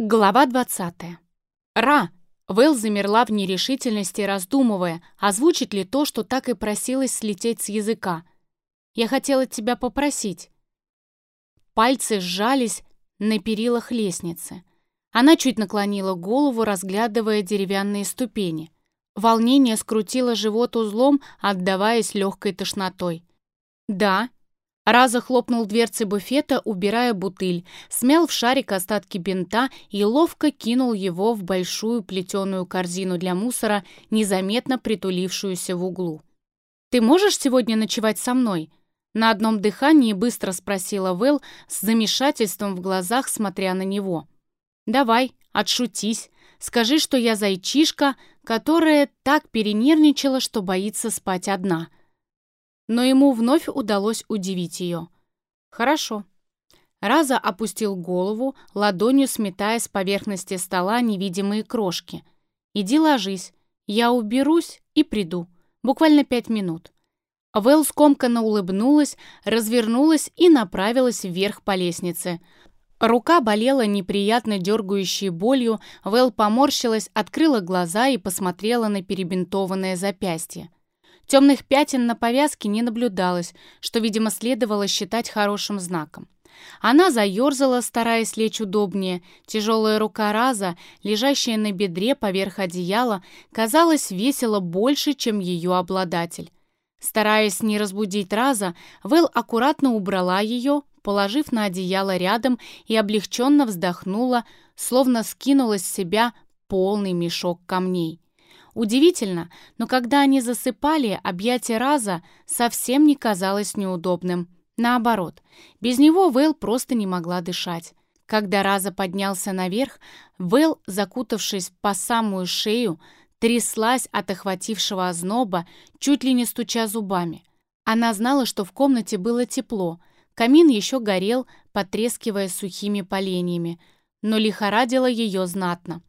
Глава 20. «Ра!» Вэл замерла в нерешительности, раздумывая, озвучить ли то, что так и просилось слететь с языка. «Я хотела тебя попросить». Пальцы сжались на перилах лестницы. Она чуть наклонила голову, разглядывая деревянные ступени. Волнение скрутило живот узлом, отдаваясь легкой тошнотой. «Да», Раза хлопнул дверцы буфета, убирая бутыль, смял в шарик остатки бинта и ловко кинул его в большую плетеную корзину для мусора, незаметно притулившуюся в углу. «Ты можешь сегодня ночевать со мной?» На одном дыхании быстро спросила Вэл с замешательством в глазах, смотря на него. «Давай, отшутись. Скажи, что я зайчишка, которая так перенервничала, что боится спать одна» но ему вновь удалось удивить ее. «Хорошо». Раза опустил голову, ладонью сметая с поверхности стола невидимые крошки. «Иди ложись. Я уберусь и приду. Буквально пять минут». Вэл скомканно улыбнулась, развернулась и направилась вверх по лестнице. Рука болела неприятно дергающей болью, Вэл поморщилась, открыла глаза и посмотрела на перебинтованное запястье. Темных пятен на повязке не наблюдалось, что, видимо, следовало считать хорошим знаком. Она заерзала, стараясь лечь удобнее. Тяжелая рука Раза, лежащая на бедре поверх одеяла, казалось, весила больше, чем ее обладатель. Стараясь не разбудить Раза, Вэл аккуратно убрала ее, положив на одеяло рядом и облегченно вздохнула, словно скинула с себя полный мешок камней. Удивительно, но когда они засыпали, объятие Раза совсем не казалось неудобным. Наоборот, без него Вэл просто не могла дышать. Когда Раза поднялся наверх, Вэл, закутавшись по самую шею, тряслась от охватившего озноба, чуть ли не стуча зубами. Она знала, что в комнате было тепло, камин еще горел, потрескивая сухими поленьями, но лихорадило ее знатно.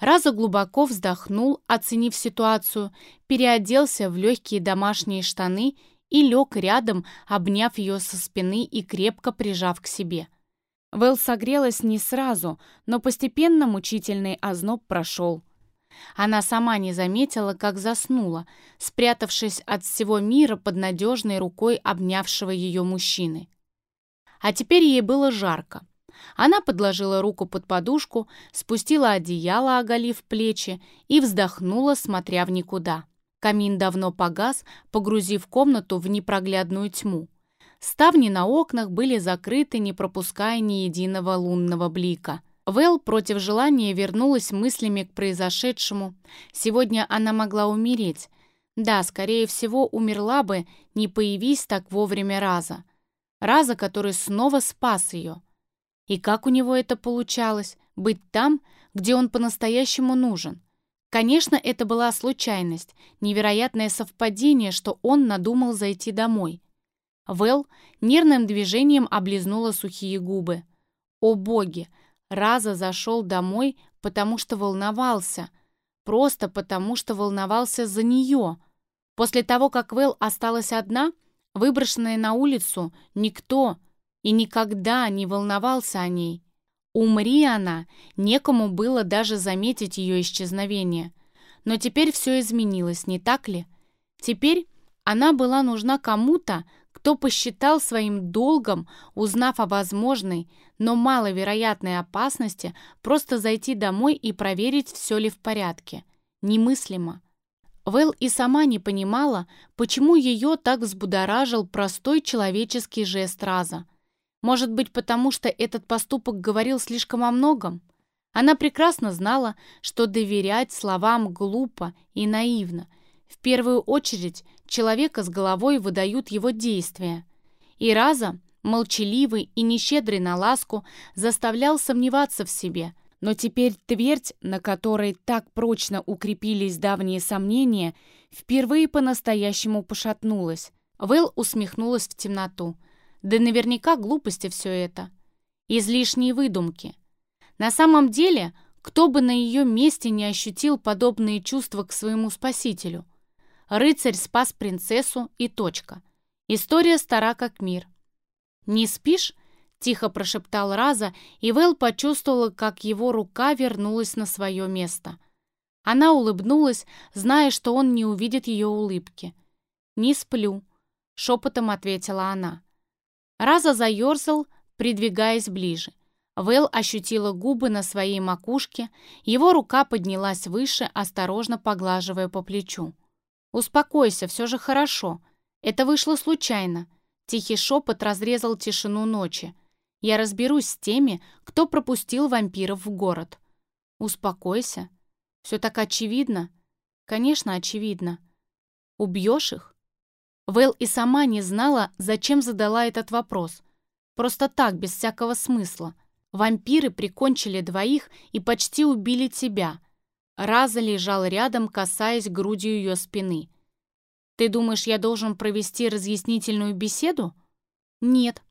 Раза глубоко вздохнул, оценив ситуацию, переоделся в легкие домашние штаны и лег рядом, обняв ее со спины и крепко прижав к себе. Вэл согрелась не сразу, но постепенно мучительный озноб прошел. Она сама не заметила, как заснула, спрятавшись от всего мира под надежной рукой обнявшего ее мужчины. А теперь ей было жарко. Она подложила руку под подушку, спустила одеяло, оголив плечи, и вздохнула, смотря в никуда. Камин давно погас, погрузив комнату в непроглядную тьму. Ставни на окнах были закрыты, не пропуская ни единого лунного блика. Вэл против желания вернулась мыслями к произошедшему. Сегодня она могла умереть. Да, скорее всего, умерла бы, не появись так вовремя Раза. Раза, который снова спас ее. И как у него это получалось, быть там, где он по-настоящему нужен? Конечно, это была случайность, невероятное совпадение, что он надумал зайти домой. Вэл нервным движением облизнула сухие губы. О боги! Раза зашел домой, потому что волновался. Просто потому что волновался за нее. После того, как Вэл осталась одна, выброшенная на улицу, никто, и никогда не волновался о ней. Умри она, некому было даже заметить ее исчезновение. Но теперь все изменилось, не так ли? Теперь она была нужна кому-то, кто посчитал своим долгом, узнав о возможной, но маловероятной опасности, просто зайти домой и проверить, все ли в порядке. Немыслимо. Вэл и сама не понимала, почему ее так взбудоражил простой человеческий жест раза – может быть, потому что этот поступок говорил слишком о многом? Она прекрасно знала, что доверять словам глупо и наивно. В первую очередь, человека с головой выдают его действия. И разом, молчаливый и нещедрый на ласку, заставлял сомневаться в себе. Но теперь твердь, на которой так прочно укрепились давние сомнения, впервые по-настоящему пошатнулась. Вэл усмехнулась в темноту. Да наверняка глупости все это. Излишние выдумки. На самом деле, кто бы на ее месте не ощутил подобные чувства к своему спасителю. Рыцарь спас принцессу и точка. История стара как мир. «Не спишь?» тихо прошептал Раза, и Вэл почувствовала, как его рука вернулась на свое место. Она улыбнулась, зная, что он не увидит ее улыбки. «Не сплю», — шепотом ответила она. Раза заерзал, придвигаясь ближе. Вэл ощутила губы на своей макушке, его рука поднялась выше, осторожно поглаживая по плечу. «Успокойся, все же хорошо. Это вышло случайно». Тихий шепот разрезал тишину ночи. Я разберусь с теми, кто пропустил вампиров в город. Успокойся. Все так очевидно. Конечно, очевидно. Убьешь их? Вэл и сама не знала, зачем задала этот вопрос. Просто так, без всякого смысла. Вампиры прикончили двоих и почти убили тебя. Раза лежал рядом, касаясь грудью ее спины. «Ты думаешь, я должен провести разъяснительную беседу?» «Нет»,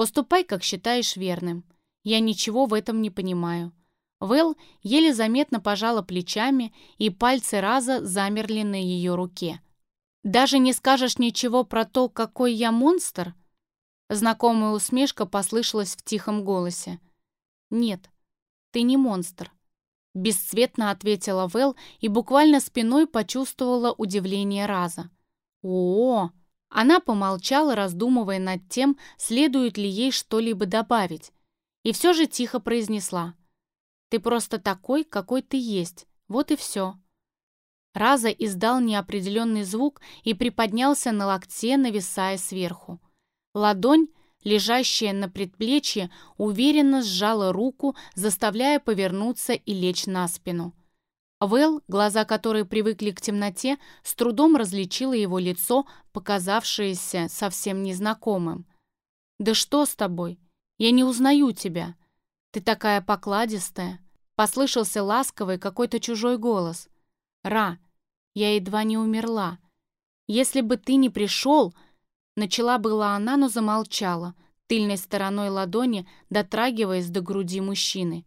Поступай, как считаешь верным. Я ничего в этом не понимаю». Вэл еле заметно пожала плечами, и пальцы Раза замерли на ее руке. «Даже не скажешь ничего про то, какой я монстр?» Знакомая усмешка послышалась в тихом голосе. «Нет, ты не монстр», — бесцветно ответила Вэл и буквально спиной почувствовала удивление Раза. «О, она помолчала, раздумывая над тем, следует ли ей что-либо добавить, и все же тихо произнесла. «Ты просто такой, какой ты есть, вот и все». Раза издал неопределенный звук и приподнялся на локте, нависая сверху. Ладонь, лежащая на предплечье, уверенно сжала руку, заставляя повернуться и лечь на спину. Вэл, глаза которой привыкли к темноте, с трудом различила его лицо, показавшееся совсем незнакомым. «Да что с тобой? Я не узнаю тебя. Ты такая покладистая». Послышался ласковый какой-то чужой голос. «Ра, я едва не умерла. Если бы ты не пришел...» Начала была она, но замолчала, тыльной стороной ладони дотрагиваясь до груди мужчины.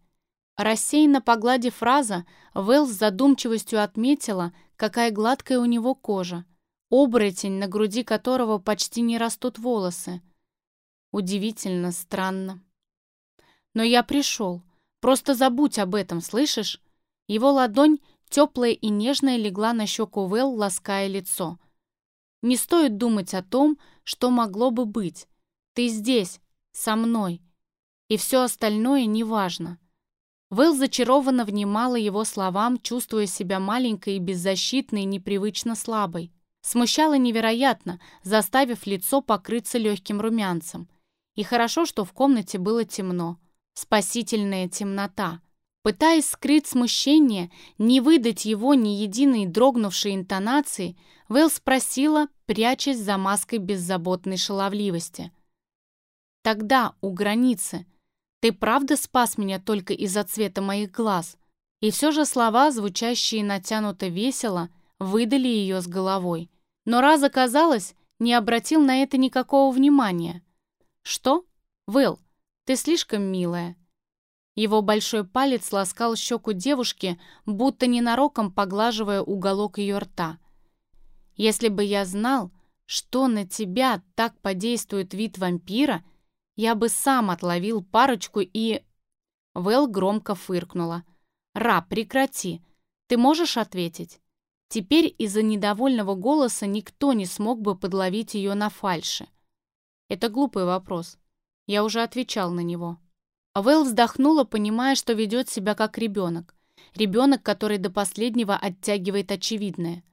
Рассеянно погладив фраза, Вэл с задумчивостью отметила, какая гладкая у него кожа, оборотень, на груди которого почти не растут волосы. Удивительно, странно. Но я пришел. Просто забудь об этом, слышишь? Его ладонь, теплая и нежная, легла на щеку Вэл, лаская лицо. Не стоит думать о том, что могло бы быть. Ты здесь, со мной. И все остальное неважно. Вэл зачарованно внимала его словам, чувствуя себя маленькой и беззащитной, непривычно слабой. Смущало невероятно, заставив лицо покрыться легким румянцем. И хорошо, что в комнате было темно. Спасительная темнота. Пытаясь скрыть смущение, не выдать его ни единой дрогнувшей интонации, Вэл спросила, прячась за маской беззаботной шаловливости. «Тогда, у границы, ты правда спас меня только из-за цвета моих глаз?» И все же слова, звучащие натянуто весело, выдали ее с головой. Но раз оказалось, не обратил на это никакого внимания. «Что? Вэл, ты слишком милая». Его большой палец ласкал щеку девушки, будто ненароком поглаживая уголок ее рта. «Если бы я знал, что на тебя так подействует вид вампира, я бы сам отловил парочку и...» Вэл громко фыркнула. «Ра, прекрати. Ты можешь ответить?» Теперь из-за недовольного голоса никто не смог бы подловить ее на фальше. Это глупый вопрос. Я уже отвечал на него. Вэл вздохнула, понимая, что ведет себя как ребенок. Ребенок, который до последнего оттягивает очевидное.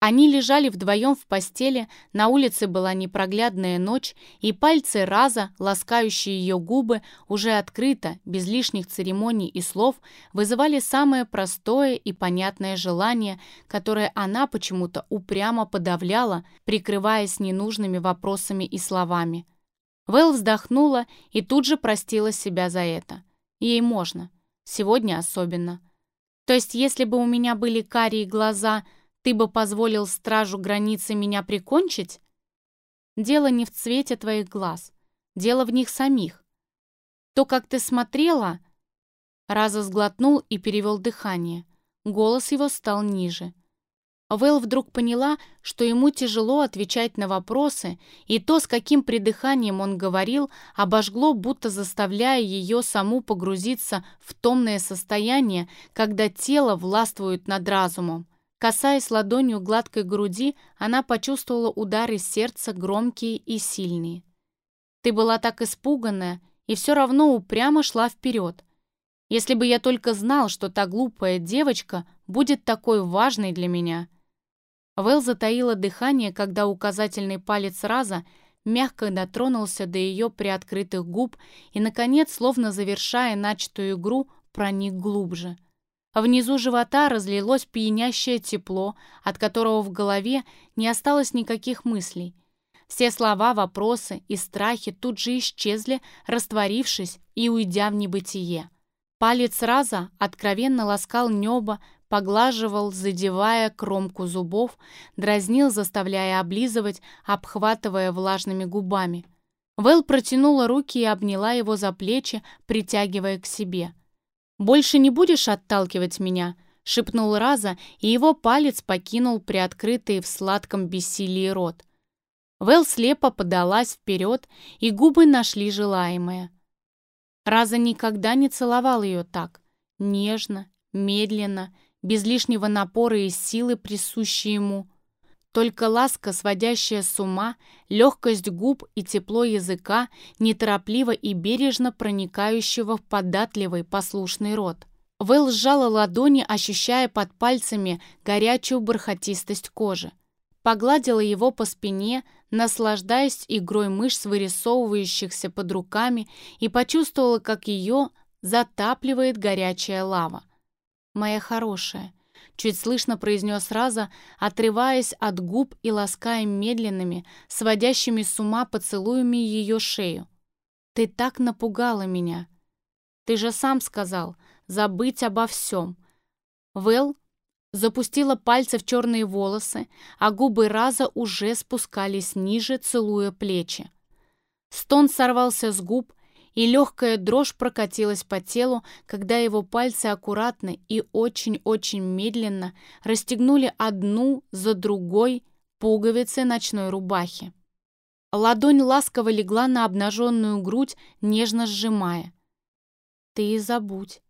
Они лежали вдвоем в постели, на улице была непроглядная ночь, и пальцы Раза, ласкающие ее губы, уже открыто, без лишних церемоний и слов, вызывали самое простое и понятное желание, которое она почему-то упрямо подавляла, прикрываясь ненужными вопросами и словами. Вэл вздохнула и тут же простила себя за это. Ей можно. Сегодня особенно. То есть, если бы у меня были карие глаза – ты бы позволил стражу границы меня прикончить? Дело не в цвете твоих глаз. Дело в них самих. То, как ты смотрела...» Раза сглотнул и перевел дыхание. Голос его стал ниже. Вэл вдруг поняла, что ему тяжело отвечать на вопросы, и то, с каким придыханием он говорил, обожгло, будто заставляя ее саму погрузиться в томное состояние, когда тело властвует над разумом. Касаясь ладонью гладкой груди, она почувствовала удары сердца громкие и сильные. «Ты была так испуганная и все равно упрямо шла вперед. Если бы я только знал, что та глупая девочка будет такой важной для меня». Вэл затаила дыхание, когда указательный палец Раза мягко дотронулся до ее приоткрытых губ и, наконец, словно завершая начатую игру, проник глубже. Внизу живота разлилось пьянящее тепло, от которого в голове не осталось никаких мыслей. Все слова, вопросы и страхи тут же исчезли, растворившись и уйдя в небытие. Палец Раза откровенно ласкал небо, поглаживал, задевая кромку зубов, дразнил, заставляя облизывать, обхватывая влажными губами. Вэл протянула руки и обняла его за плечи, притягивая к себе. «Больше не будешь отталкивать меня?» — шепнул Раза, и его палец покинул приоткрытый в сладком бессилии рот. Вэл слепо подалась вперед, и губы нашли желаемое. Раза никогда не целовал ее так. Нежно, медленно, без лишнего напора и силы, присущей ему. Только ласка, сводящая с ума, легкость губ и тепло языка, неторопливо и бережно проникающего в податливый послушный рот. Вэл сжала ладони, ощущая под пальцами горячую бархатистость кожи. Погладила его по спине, наслаждаясь игрой мышц, вырисовывающихся под руками, и почувствовала, как ее затапливает горячая лава моя хорошая», — чуть слышно произнес Раза, отрываясь от губ и лаская медленными, сводящими с ума поцелуями ее шею. «Ты так напугала меня. Ты же сам сказал, забыть обо всем». Вэл запустила пальцы в черные волосы, а губы Раза уже спускались ниже, целуя плечи. Стон сорвался с губ, и легкая дрожь прокатилась по телу, когда его пальцы аккуратно и очень-очень медленно расстегнули одну за другой пуговицы ночной рубахи. Ладонь ласково легла на обнаженную грудь, нежно сжимая. «Ты и забудь,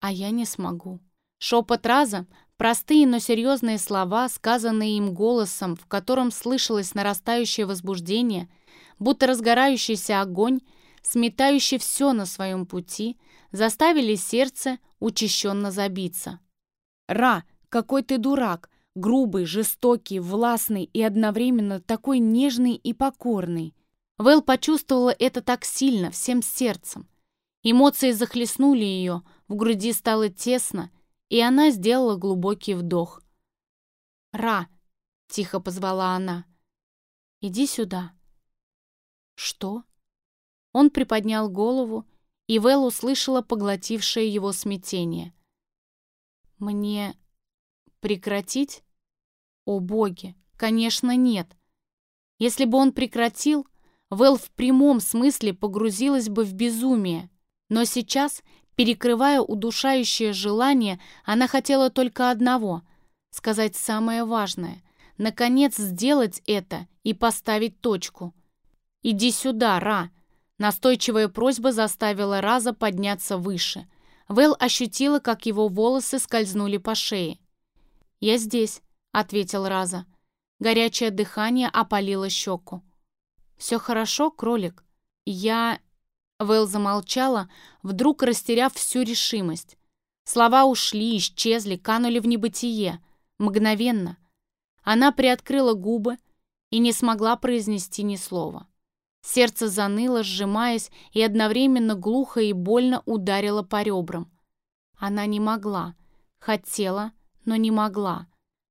а я не смогу». Шепот раза, простые, но серьезные слова, сказанные им голосом, в котором слышалось нарастающее возбуждение, будто разгорающийся огонь, сметающий все на своем пути, заставили сердце учащенно забиться. «Ра, какой ты дурак! Грубый, жестокий, властный и одновременно такой нежный и покорный!» Вэл почувствовала это так сильно, всем сердцем. Эмоции захлестнули ее, в груди стало тесно, и она сделала глубокий вдох. «Ра!» — тихо позвала она. «Иди сюда». «Что?» Он приподнял голову, и Вэл услышала поглотившее его смятение. «Мне прекратить? О боги, конечно, нет. Если бы он прекратил, Вэл в прямом смысле погрузилась бы в безумие. Но сейчас, перекрывая удушающее желание, она хотела только одного — сказать самое важное. Наконец сделать это и поставить точку. «Иди сюда, Ра!» Настойчивая просьба заставила Раза подняться выше. Вэл ощутила, как его волосы скользнули по шее. «Я здесь», — ответил Раза. Горячее дыхание опалило щеку. «Все хорошо, кролик?» «Я...» Вэл замолчала, вдруг растеряв всю решимость. Слова ушли, исчезли, канули в небытие. Мгновенно. Она приоткрыла губы и не смогла произнести ни слова. Сердце заныло, сжимаясь, и одновременно глухо и больно ударило по ребрам. Она не могла. Хотела, но не могла.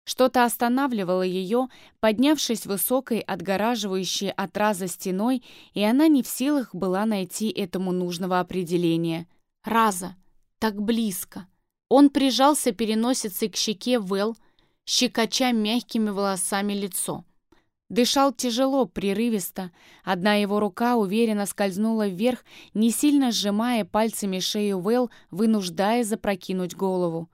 Что-то останавливало ее, поднявшись высокой, отгораживающей от раза стеной, и она не в силах была найти этому нужного определения. Раза. Так близко. Он прижался переносицей к щеке Вэл, щекоча мягкими волосами лицо. Дышал тяжело, прерывисто. Одна его рука уверенно скользнула вверх, не сильно сжимая пальцами шею Вэл, вынуждая запрокинуть голову.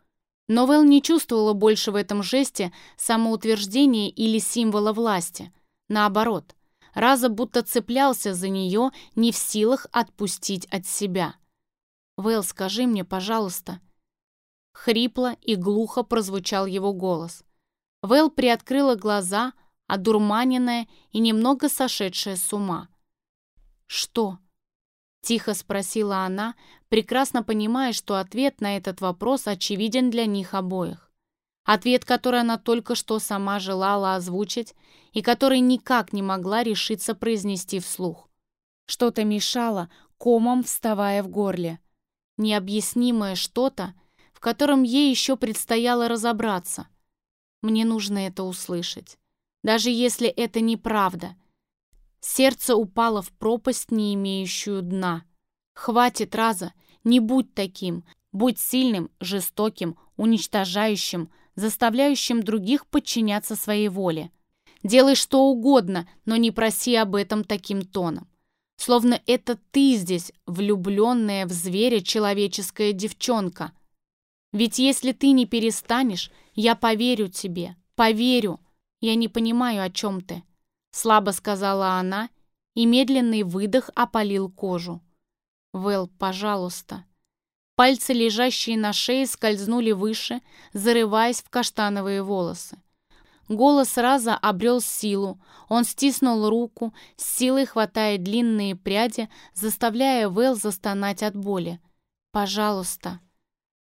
Но Вэл не чувствовала больше в этом жесте самоутверждения или символа власти. Наоборот, Раза будто цеплялся за нее, не в силах отпустить от себя. «Вэл, скажи мне, пожалуйста». Хрипло и глухо прозвучал его голос. Вэл приоткрыла глаза, одурманенная и немного сошедшая с ума. «Что?» — тихо спросила она, прекрасно понимая, что ответ на этот вопрос очевиден для них обоих. Ответ, который она только что сама желала озвучить и который никак не могла решиться произнести вслух. Что-то мешало, комом вставая в горле. Необъяснимое что-то, в котором ей еще предстояло разобраться. Мне нужно это услышать. Даже если это неправда. Сердце упало в пропасть, не имеющую дна. Хватит раза, не будь таким. Будь сильным, жестоким, уничтожающим, заставляющим других подчиняться своей воле. Делай что угодно, но не проси об этом таким тоном. Словно это ты здесь, влюбленная в зверя человеческая девчонка. Ведь если ты не перестанешь, я поверю тебе, поверю. Я не понимаю, о чем ты. Слабо сказала она, и медленный выдох опалил кожу. Вэл, пожалуйста. Пальцы, лежащие на шее, скользнули выше, зарываясь в каштановые волосы. Голос Раза обрел силу. Он стиснул руку, с силой хватая длинные пряди, заставляя Вэл застонать от боли. «Пожалуйста».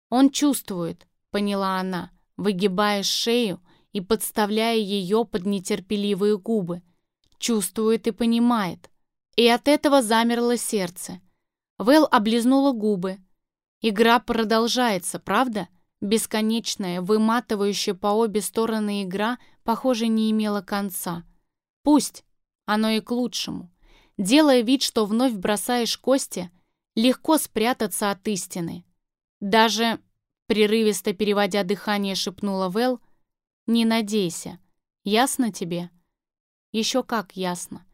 «Он чувствует», — поняла она, выгибая шею и подставляя ее под нетерпеливые губы. Чувствует и понимает. И от этого замерло сердце. Вэл облизнула губы. Игра продолжается, правда? Бесконечная, выматывающая по обе стороны игра, похоже, не имела конца. Пусть, оно и к лучшему. Делая вид, что вновь бросаешь кости, легко спрятаться от истины. Даже, прерывисто переводя дыхание, шепнула Вэл, «Не надейся. Ясно тебе?» «Еще как ясно.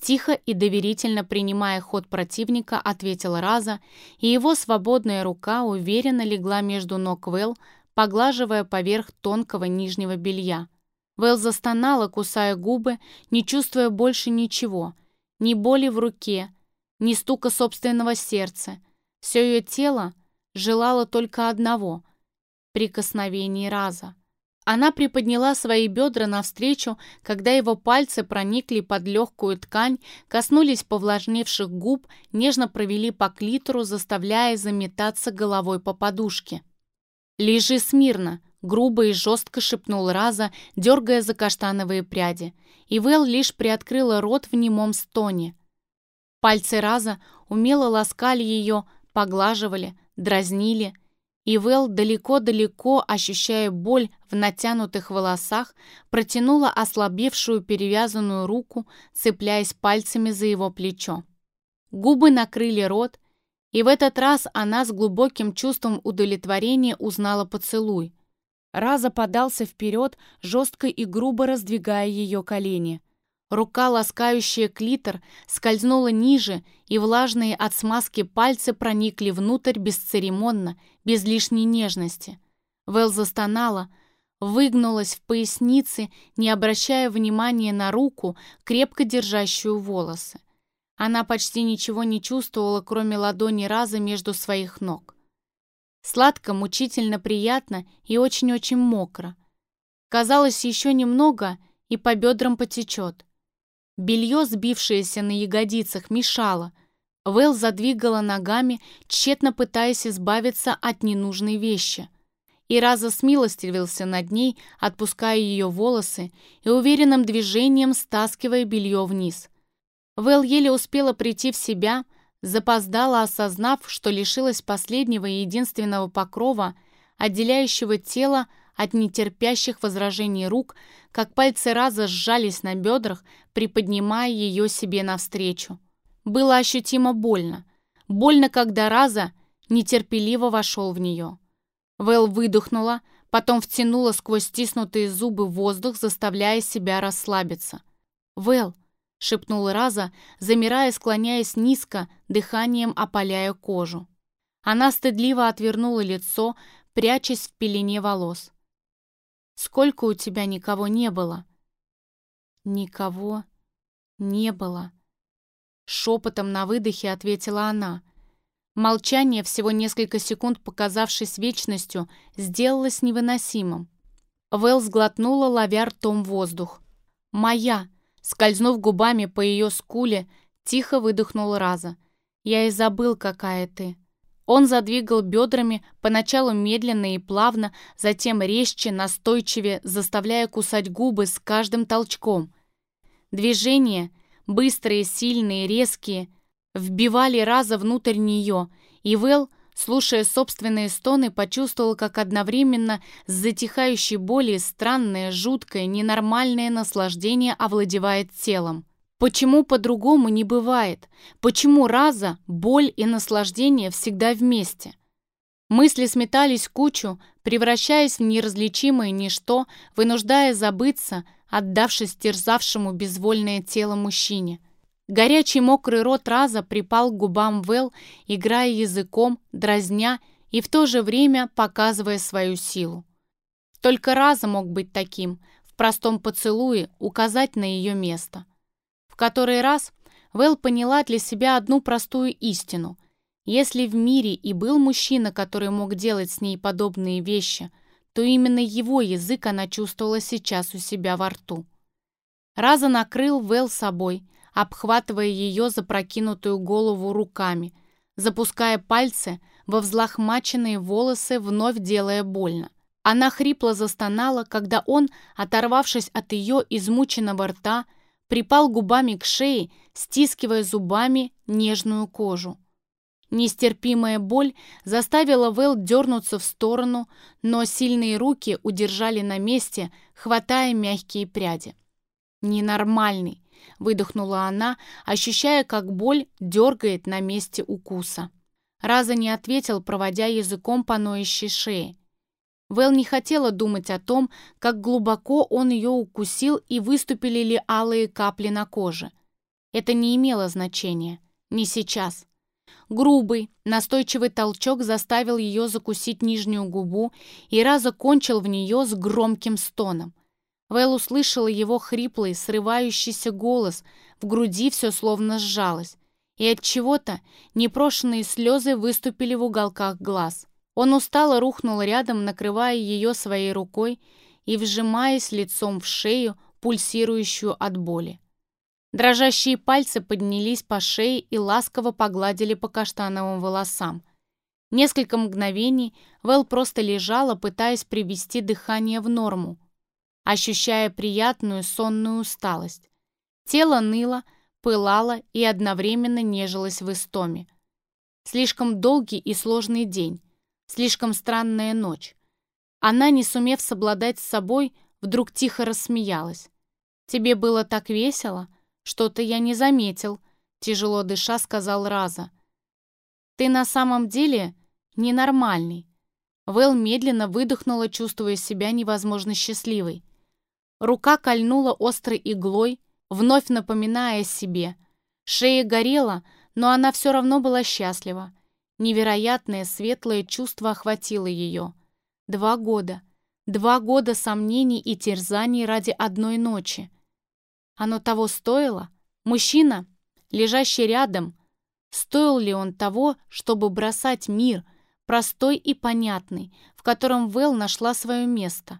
Тихо и доверительно принимая ход противника, ответил Раза, и его свободная рука уверенно легла между ног Вэл, поглаживая поверх тонкого нижнего белья. Вэл застонала, кусая губы, не чувствуя больше ничего, ни боли в руке, ни стука собственного сердца. Все ее тело желало только одного — прикосновений Раза. Она приподняла свои бедра навстречу, когда его пальцы проникли под легкую ткань, коснулись повлажневших губ, нежно провели по клитору, заставляя заметаться головой по подушке. «Лежи смирно», — грубо и жестко шепнул Раза, дергая за каштановые пряди. И Вэл лишь приоткрыла рот в немом стоне. Пальцы Раза умело ласкали ее, поглаживали, дразнили — и Вэл, далеко-далеко ощущая боль в натянутых волосах, протянула ослабевшую перевязанную руку, цепляясь пальцами за его плечо. Губы накрыли рот, и в этот раз она с глубоким чувством удовлетворения узнала поцелуй. Раза подался вперед, жестко и грубо раздвигая ее колени. Рука, ласкающая клитор, скользнула ниже, и влажные от смазки пальцы проникли внутрь бесцеремонно, без лишней нежности. Вэл застонала, выгнулась в пояснице, не обращая внимания на руку, крепко держащую волосы. Она почти ничего не чувствовала, кроме ладони раза между своих ног. Сладко, мучительно приятно и очень-очень мокро. Казалось, еще немного, и по бедрам потечет. Белье, сбившееся на ягодицах, мешало. Вэл задвигала ногами, тщетно пытаясь избавиться от ненужной вещи. И раза смилостивился над ней, отпуская ее волосы и уверенным движением стаскивая белье вниз. Вэл еле успела прийти в себя, запоздала, осознав, что лишилась последнего и единственного покрова, отделяющего тело от нетерпящих возражений рук, как пальцы раза сжались на бедрах, приподнимая ее себе навстречу. Было ощутимо больно. Больно, когда раза нетерпеливо вошел в нее. Вэл выдохнула, потом втянула сквозь стиснутые зубы воздух, заставляя себя расслабиться. «Вэл!» — шепнул Раза, замирая, склоняясь низко, дыханием опаляя кожу. Она стыдливо отвернула лицо, прячась в пелене волос. «Сколько у тебя никого не было?» «Никого не было», — шепотом на выдохе ответила она. Молчание, всего несколько секунд показавшись вечностью, сделалось невыносимым. Вэл сглотнула, ловя ртом воздух. «Моя!» Скользнув губами по ее скуле, тихо выдохнул Раза. «Я и забыл, какая ты». Он задвигал бедрами, поначалу медленно и плавно, затем резче, настойчивее, заставляя кусать губы с каждым толчком. Движения, быстрые, сильные, резкие, вбивали Раза внутрь нее, и Вэл, слушая собственные стоны, почувствовал, как одновременно с затихающей болью странное, жуткое, ненормальное наслаждение овладевает телом. Почему по-другому не бывает? Почему раза, боль и наслаждение всегда вместе? Мысли сметались кучу, превращаясь в неразличимое ничто, вынуждая забыться, отдавшись терзавшему безвольное тело мужчине. Горячий мокрый рот Раза припал к губам Вэл, играя языком, дразня и в то же время показывая свою силу. Только Раза мог быть таким, в простом поцелуе указать на ее место который раз Вэл поняла для себя одну простую истину. Если в мире и был мужчина, который мог делать с ней подобные вещи, то именно его язык она чувствовала сейчас у себя во рту. Раза накрыл Вэл собой, обхватывая ее запрокинутую голову руками, запуская пальцы во взлохмаченные волосы, вновь делая больно. Она хрипло застонала, когда он, оторвавшись от ее измученного рта, припал губами к шее, стискивая зубами нежную кожу. Нестерпимая боль заставила Вэл дернуться в сторону, но сильные руки удержали на месте, хватая мягкие пряди. «Ненормальный», — выдохнула она, ощущая, как боль дергает на месте укуса. Раза не ответил, проводя языком по ноющей шее. Вэл не хотела думать о том, как глубоко он ее укусил и выступили ли алые капли на коже. Это не имело значения. Не сейчас. Грубый, настойчивый толчок заставил ее закусить нижнюю губу и раза кончил в нее с громким стоном. Вэл услышала его хриплый, срывающийся голос, в груди все словно сжалось, и от чего-то непрошенные слезы выступили в уголках глаз. Он устало рухнул рядом, накрывая ее своей рукой и вжимаясь лицом в шею, пульсирующую от боли. Дрожащие пальцы поднялись по шее и ласково погладили по каштановым волосам. Несколько мгновений Вэл просто лежала, пытаясь привести дыхание в норму, ощущая приятную сонную усталость. Тело ныло, пылало и одновременно нежилось в истоме. Слишком долгий и сложный день. Слишком странная ночь. Она, не сумев совладать с собой, вдруг тихо рассмеялась. «Тебе было так весело? Что-то я не заметил», — тяжело дыша сказал Раза. «Ты на самом деле ненормальный». Вэл медленно выдохнула, чувствуя себя невозможно счастливой. Рука кольнула острой иглой, вновь напоминая о себе. Шея горела, но она все равно была счастлива. Невероятное светлое чувство охватило ее. Два года. Два года сомнений и терзаний ради одной ночи. Оно того стоило? Мужчина, лежащий рядом, стоил ли он того, чтобы бросать мир, простой и понятный, в котором Вэл нашла свое место?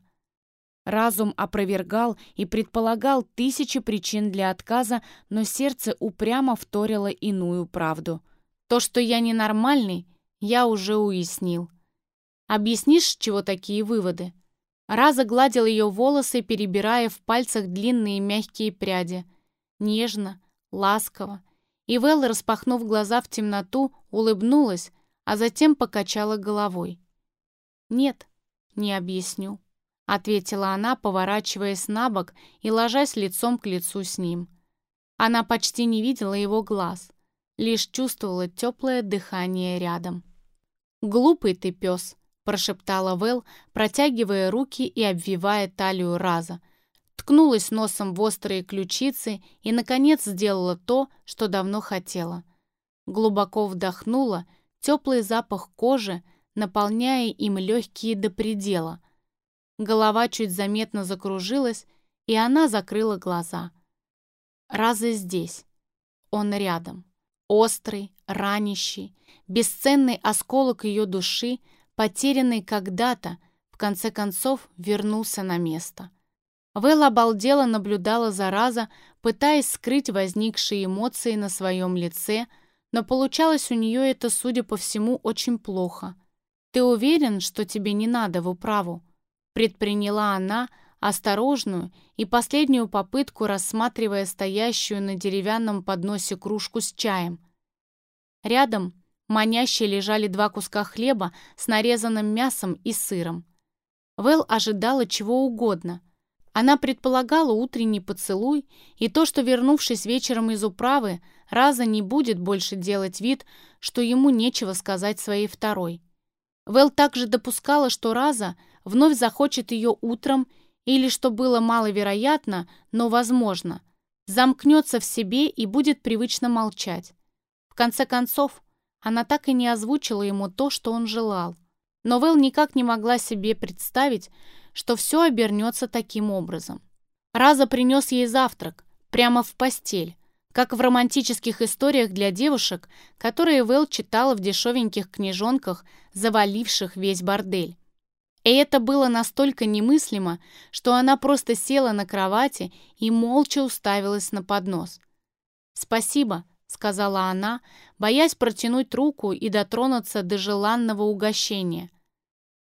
Разум опровергал и предполагал тысячи причин для отказа, но сердце упрямо вторило иную правду — то, что я ненормальный, я уже уяснил. Объяснишь, чего такие выводы? Раза гладил ее волосы, перебирая в пальцах длинные мягкие пряди. Нежно, ласково. И Вэл, распахнув глаза в темноту, улыбнулась, а затем покачала головой. «Нет, не объясню», — ответила она, поворачиваясь на бок и ложась лицом к лицу с ним. Она почти не видела его глаз лишь чувствовала теплое дыхание рядом. «Глупый ты пес», — прошептала Вэл, протягивая руки и обвивая талию Раза. Ткнулась носом в острые ключицы и, наконец, сделала то, что давно хотела. Глубоко вдохнула, теплый запах кожи, наполняя им легкие до предела. Голова чуть заметно закружилась, и она закрыла глаза. Раза здесь. Он рядом. Острый, ранящий, бесценный осколок ее души, потерянный когда-то, в конце концов вернулся на место. Вэл обалдела наблюдала за Раза, пытаясь скрыть возникшие эмоции на своем лице, но получалось у нее это, судя по всему, очень плохо. «Ты уверен, что тебе не надо в управу?» предприняла она, осторожную и последнюю попытку, рассматривая стоящую на деревянном подносе кружку с чаем. Рядом маняще лежали два куска хлеба с нарезанным мясом и сыром. Вэл ожидала чего угодно. Она предполагала утренний поцелуй и то, что, вернувшись вечером из управы, Раза не будет больше делать вид, что ему нечего сказать своей второй. Вэл также допускала, что Раза вновь захочет ее утром или, что было маловероятно, но возможно, замкнется в себе и будет привычно молчать. В конце концов, она так и не озвучила ему то, что он желал. Но Вэл никак не могла себе представить, что все обернется таким образом. Раза принес ей завтрак, прямо в постель, как в романтических историях для девушек, которые Вэл читала в дешевеньких книжонках, заваливших весь бордель. И это было настолько немыслимо, что она просто села на кровати и молча уставилась на поднос. «Спасибо», — сказала она, боясь протянуть руку и дотронуться до желанного угощения.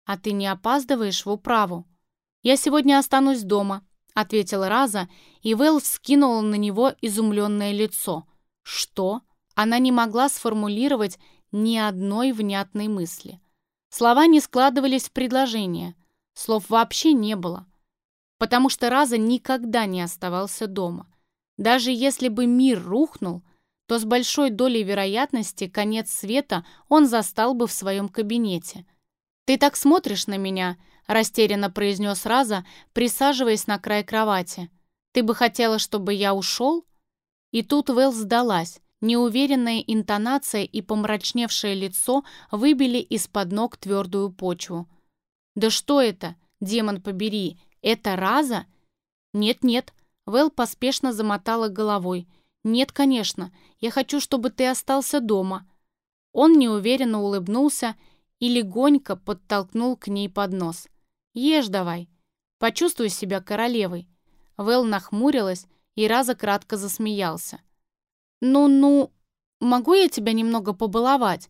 «А ты не опаздываешь в управу?» «Я сегодня останусь дома», — ответила Раза, и Вэл вскинула на него изумленное лицо. «Что?» Она не могла сформулировать ни одной внятной мысли. Слова не складывались в предложение. Слов вообще не было. Потому что Раза никогда не оставался дома. Даже если бы мир рухнул, то с большой долей вероятности конец света он застал бы в своем кабинете. «Ты так смотришь на меня», — растерянно произнес Раза, присаживаясь на край кровати. «Ты бы хотела, чтобы я ушел?» И тут Вэл сдалась. Неуверенная интонация и помрачневшее лицо выбили из-под ног твердую почву. «Да что это? Демон побери! Это Раза?» «Нет-нет», — Вэл поспешно замотала головой. «Нет, конечно. Я хочу, чтобы ты остался дома». Он неуверенно улыбнулся и легонько подтолкнул к ней под нос. «Ешь давай. Почувствуй себя королевой». Вэл нахмурилась и Раза кратко засмеялся. «Ну-ну, могу я тебя немного побаловать?»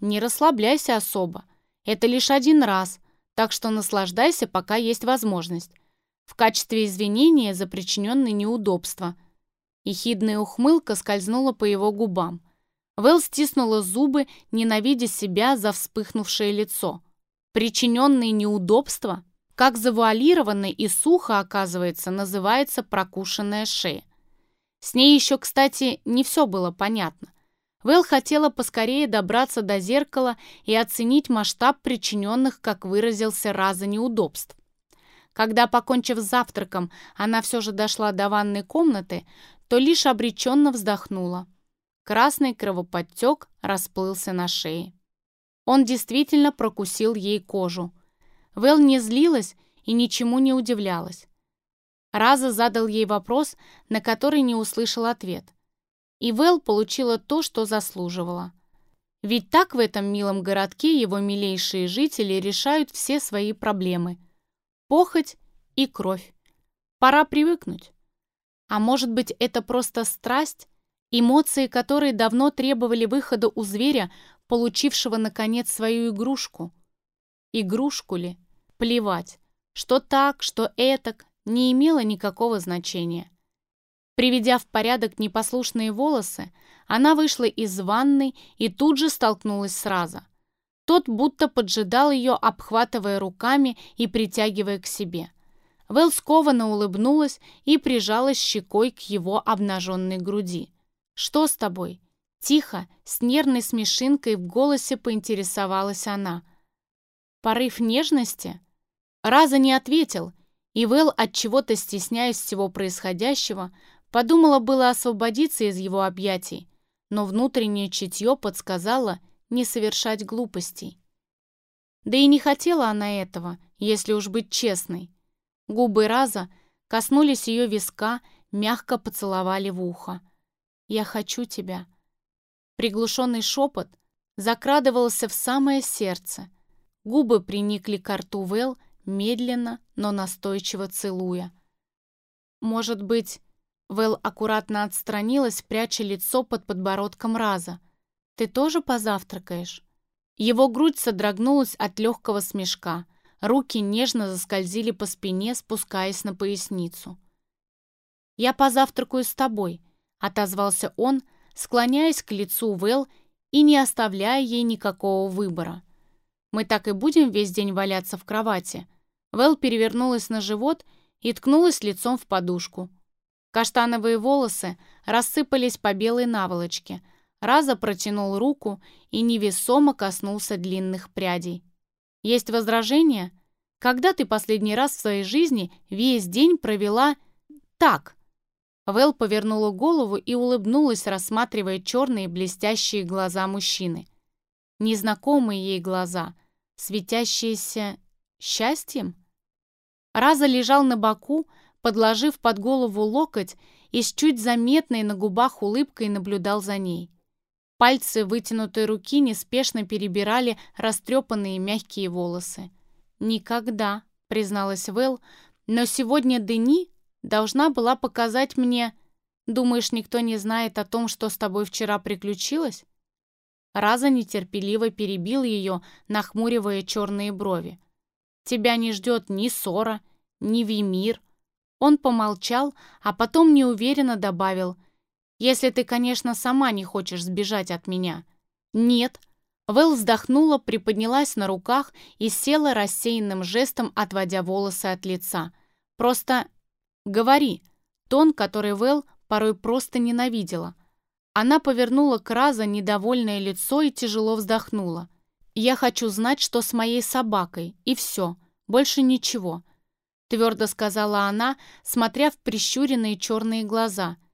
«Не расслабляйся особо. Это лишь один раз, так что наслаждайся, пока есть возможность. В качестве извинения за причиненные неудобства». Ехидная ухмылка скользнула по его губам. Вэл стиснула зубы, ненавидя себя за вспыхнувшее лицо. Причиненные неудобства? Как завуалированно и сухо, оказывается, называется прокушенная шея. С ней еще, кстати, не все было понятно. Вэл хотела поскорее добраться до зеркала и оценить масштаб причиненных, как выразился, раза неудобств. Когда, покончив с завтраком, она все же дошла до ванной комнаты, то лишь обреченно вздохнула. Красный кровоподтек расплылся на шее. Он действительно прокусил ей кожу. Вэл не злилась и ничему не удивлялась. Раза задал ей вопрос, на который не услышал ответ. И Вэл получила то, что заслуживала. Ведь так в этом милом городке его милейшие жители решают все свои проблемы. Похоть и кровь. Пора привыкнуть. А может быть, это просто страсть, эмоции, которые давно требовали выхода у зверя, получившего, наконец, свою игрушку? Игрушку ли? Плевать. Что так, что этак, не имело никакого значения. Приведя в порядок непослушные волосы, она вышла из ванной и тут же столкнулась с Раза. Тот будто поджидал ее, обхватывая руками и притягивая к себе. Вэл скованно улыбнулась и прижалась щекой к его обнаженной груди. «Что с тобой?» Тихо, с нервной смешинкой в голосе поинтересовалась она. «Порыв нежности?» Раза не ответил, и Вэл, от чего-то стесняясь всего происходящего, подумала было освободиться из его объятий, но внутреннее чутье подсказало не совершать глупостей. Да и не хотела она этого, если уж быть честной. Губы Раза коснулись ее виска, мягко поцеловали в ухо. «Я хочу тебя». Приглушенный шепот закрадывался в самое сердце. Губы приникли к рту Вэл, медленно, но настойчиво целуя. Может быть, Вэл аккуратно отстранилась, пряча лицо под подбородком Раза. «Ты тоже позавтракаешь?» Его грудь содрогнулась от легкого смешка. Руки нежно заскользили по спине, спускаясь на поясницу. «Я позавтракаю с тобой», — отозвался он, склоняясь к лицу Вэл и не оставляя ей никакого выбора. «Мы так и будем весь день валяться в кровати». Вэл перевернулась на живот и ткнулась лицом в подушку. Каштановые волосы рассыпались по белой наволочке. Раза протянул руку и невесомо коснулся длинных прядей. Есть возражения? Когда ты последний раз в своей жизни весь день провела так? Вэл повернула голову и улыбнулась, рассматривая черные блестящие глаза мужчины. Незнакомые ей глаза, светящиеся счастьем? Раза лежал на боку, подложив под голову локоть и с чуть заметной на губах улыбкой наблюдал за ней. Пальцы вытянутой руки неспешно перебирали растрепанные мягкие волосы. «Никогда», — призналась Вэл, «но сегодня Дени должна была показать мне... Думаешь, никто не знает о том, что с тобой вчера приключилось?» Раза нетерпеливо перебил ее, нахмуривая черные брови. «Тебя не ждет ни ссора, ни Вимир». Он помолчал, а потом неуверенно добавил — если ты, конечно, сама не хочешь сбежать от меня». «Нет». Вэл вздохнула, приподнялась на руках и села рассеянным жестом, отводя волосы от лица. «Просто говори». Тон, который Вэл порой просто ненавидела. Она повернула к Раза недовольное лицо и тяжело вздохнула. «Я хочу знать, что с моей собакой, и все, больше ничего», твердо сказала она, смотря в прищуренные черные глаза –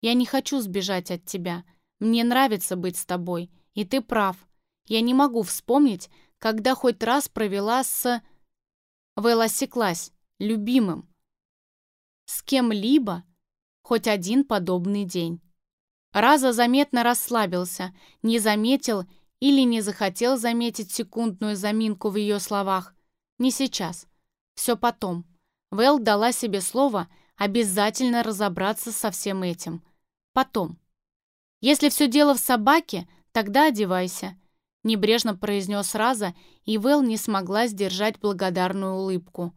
я не хочу сбежать от тебя. Мне нравится быть с тобой. И ты прав. Я не могу вспомнить, когда хоть раз провела с... Вэл осеклась. Любимым. С кем-либо хоть один подобный день. Раза заметно расслабился, не заметил или не захотел заметить секундную заминку в ее словах. Не сейчас. Все потом. Вэл дала себе слово обязательно разобраться со всем этим. Потом. Если все дело в собаке, тогда одевайся. Небрежно произнес Раза, и Вэл не смогла сдержать благодарную улыбку.